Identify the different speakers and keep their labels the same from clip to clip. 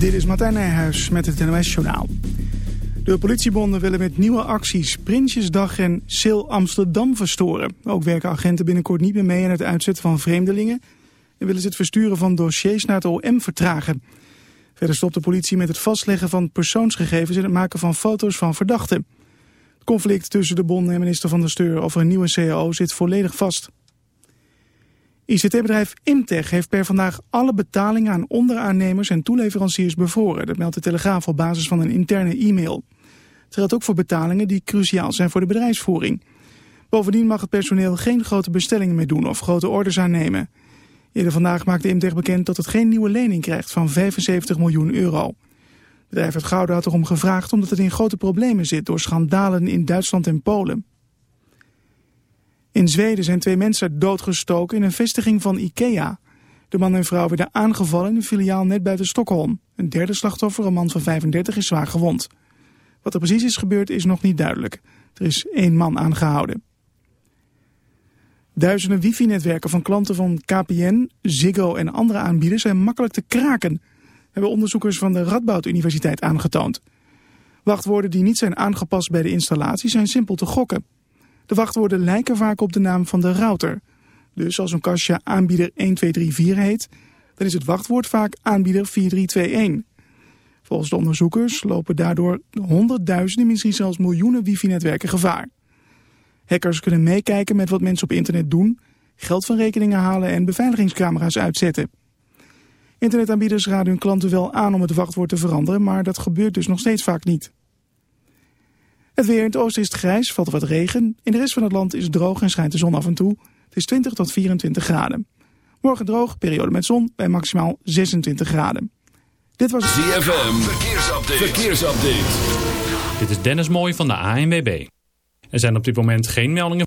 Speaker 1: Dit is Martijn Nijhuis met het NOS-journaal. De politiebonden willen met nieuwe acties Prinsjesdag en Sil Amsterdam verstoren. Ook werken agenten binnenkort niet meer mee aan het uitzetten van vreemdelingen... en willen ze het versturen van dossiers naar het OM vertragen. Verder stopt de politie met het vastleggen van persoonsgegevens... en het maken van foto's van verdachten. Het conflict tussen de bonden en minister van de Steur over een nieuwe CAO zit volledig vast. ICT-bedrijf Imtech heeft per vandaag alle betalingen aan onderaannemers en toeleveranciers bevoren. Dat meldt de Telegraaf op basis van een interne e-mail. Het geldt ook voor betalingen die cruciaal zijn voor de bedrijfsvoering. Bovendien mag het personeel geen grote bestellingen meer doen of grote orders aannemen. Eerder vandaag maakte Imtech bekend dat het geen nieuwe lening krijgt van 75 miljoen euro. Het bedrijf uit Gouda had erom gevraagd omdat het in grote problemen zit door schandalen in Duitsland en Polen. In Zweden zijn twee mensen doodgestoken in een vestiging van IKEA. De man en vrouw werden aangevallen in een filiaal net buiten Stockholm. Een derde slachtoffer, een man van 35, is zwaar gewond. Wat er precies is gebeurd is nog niet duidelijk. Er is één man aangehouden. Duizenden wifi-netwerken van klanten van KPN, Ziggo en andere aanbieders zijn makkelijk te kraken, hebben onderzoekers van de Radboud Universiteit aangetoond. Wachtwoorden die niet zijn aangepast bij de installatie zijn simpel te gokken. De wachtwoorden lijken vaak op de naam van de router. Dus als een kastje aanbieder 1234 heet, dan is het wachtwoord vaak aanbieder 4321. Volgens de onderzoekers lopen daardoor honderdduizenden, misschien zelfs miljoenen wifi-netwerken gevaar. Hackers kunnen meekijken met wat mensen op internet doen, geld van rekeningen halen en beveiligingscamera's uitzetten. Internetaanbieders raden hun klanten wel aan om het wachtwoord te veranderen, maar dat gebeurt dus nog steeds vaak niet. Het weer in het oosten is het grijs, valt er wat regen. In de rest van het land is het droog en schijnt de zon af en toe. Het is 20 tot 24 graden. Morgen droog, periode met zon bij maximaal 26 graden.
Speaker 2: Dit was ZFM, verkeersupdate. verkeersupdate.
Speaker 3: Dit is Dennis Mooij van de ANWB. Er zijn op dit moment geen meldingen.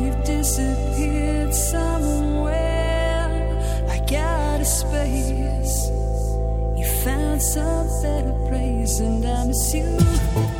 Speaker 4: you've disappeared somewhere. I got a space. You found something better place, and I miss you.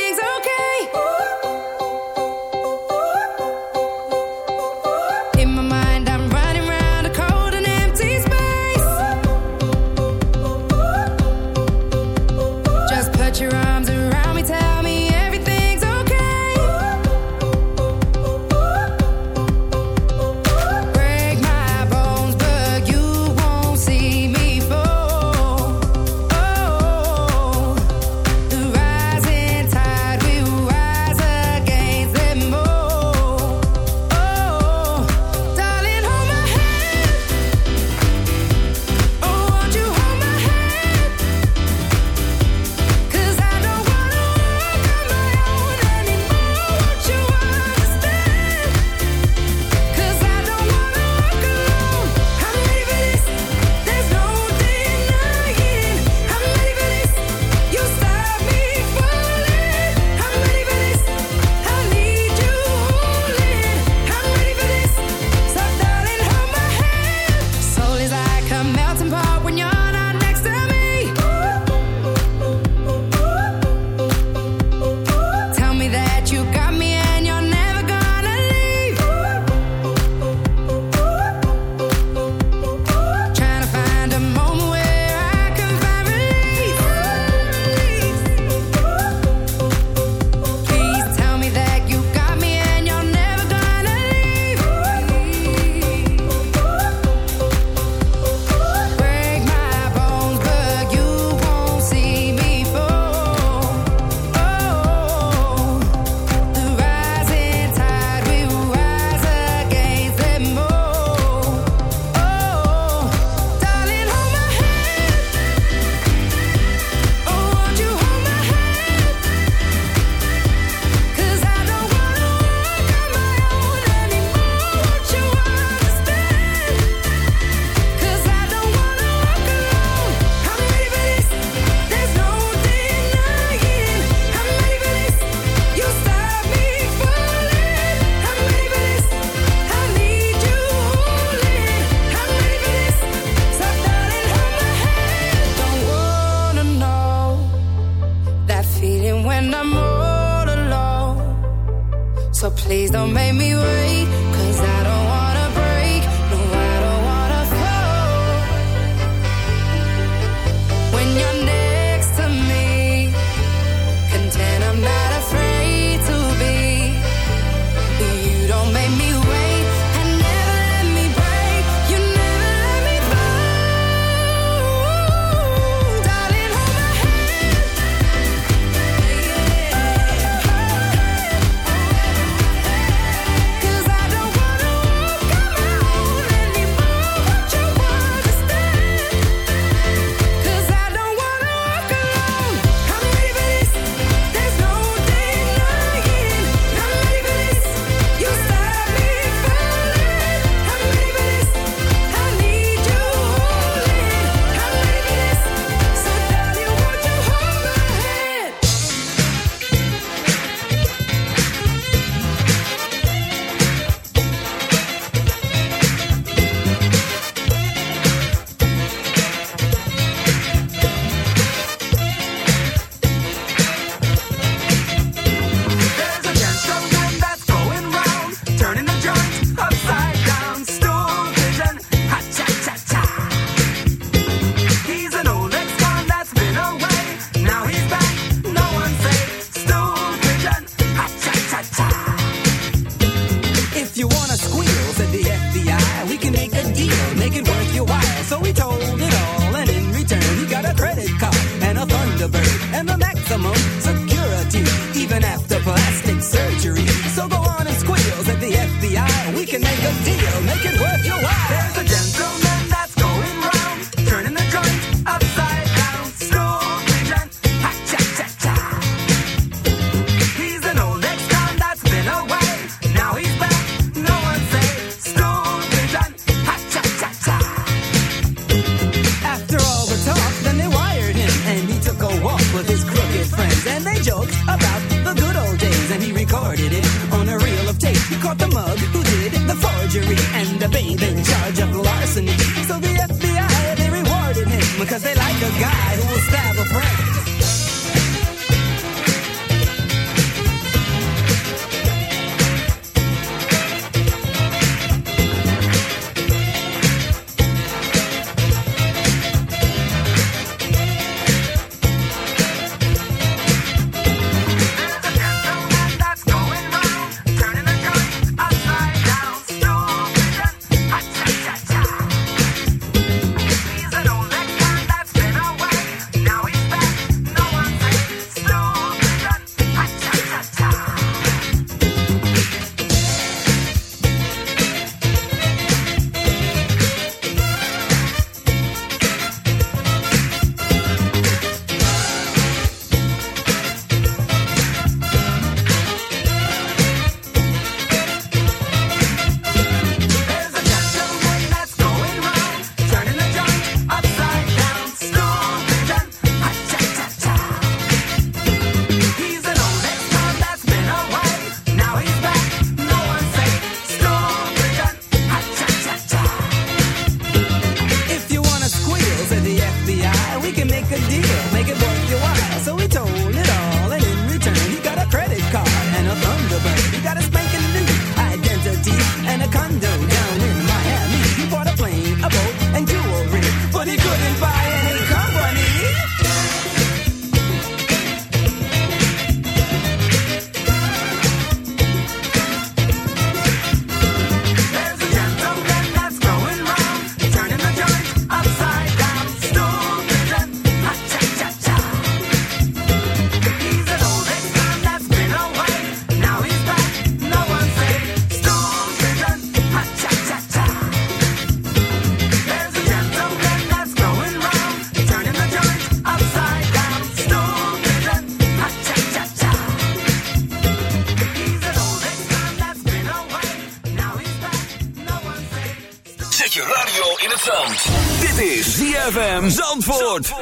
Speaker 5: ZFM Zandvoort.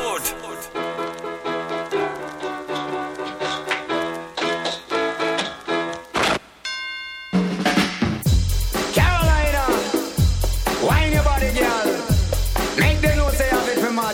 Speaker 6: Carolina, wine your body, girl. Make them know say I've it for
Speaker 7: my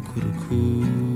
Speaker 8: Cuckoo.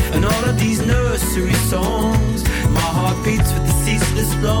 Speaker 8: and all of these nursery songs. My heart beats with the ceaseless longing